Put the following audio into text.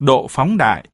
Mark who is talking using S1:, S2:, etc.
S1: độ phóng đại.